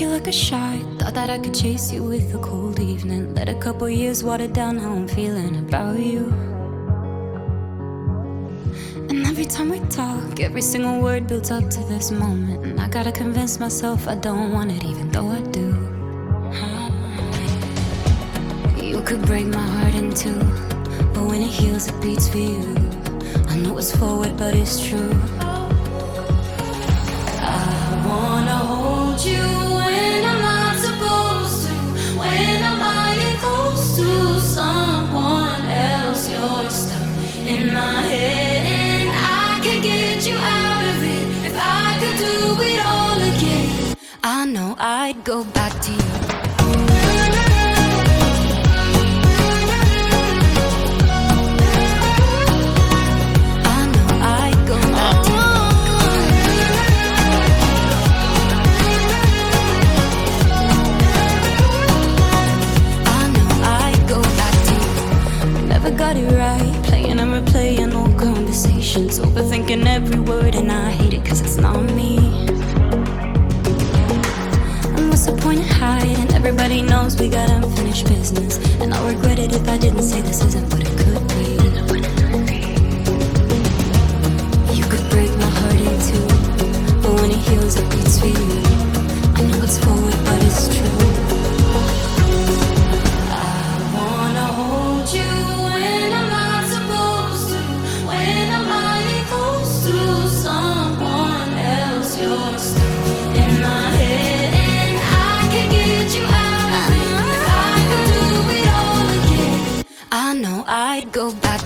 you like a shot. Thought that I could chase you with a cold evening. Let a couple years water down how I'm feeling about you. And every time we talk, every single word builds up to this moment. And I gotta convince myself I don't want it, even though I do. You could break my heart in two, but when it heals, it beats for you. I know it's forward, but it's true. Know I'd go back to you. I know I'd go I know I'd go back to you. Never got it right. Playing and replaying old conversations. Overthinking every word, and I hate it cause it's not me. What's the point of hiding? Everybody knows we got unfinished business. And I'll regret it if I didn't say this isn't what it could be. You could break my heart in two, but when it heals, it beats for you. I know it's forward, but know I'd go back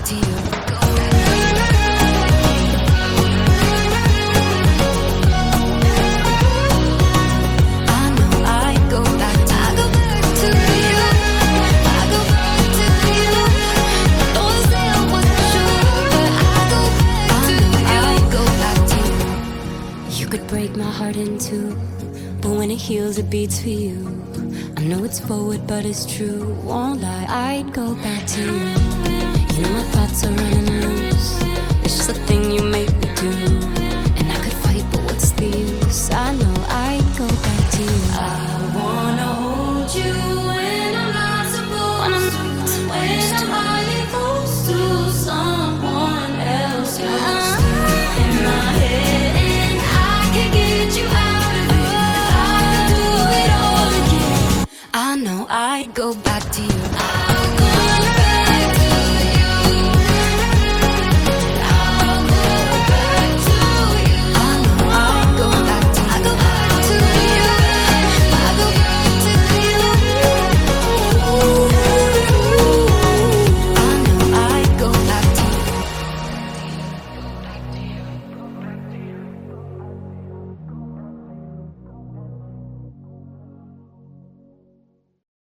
I go back to you. I go back to real sale with the show, but I go back. I know I'd go back to you. I know it's forward, but it's true. Won't lie, I'd go back to my thoughts are running loose. It's just a thing you make me do. And I could fight, but what's the use? I know I go back to you. I wanna hold you when I'm. When somebody to someone else, in my head, and I can get you out of. If I could do it all again, I know I'd go back to you.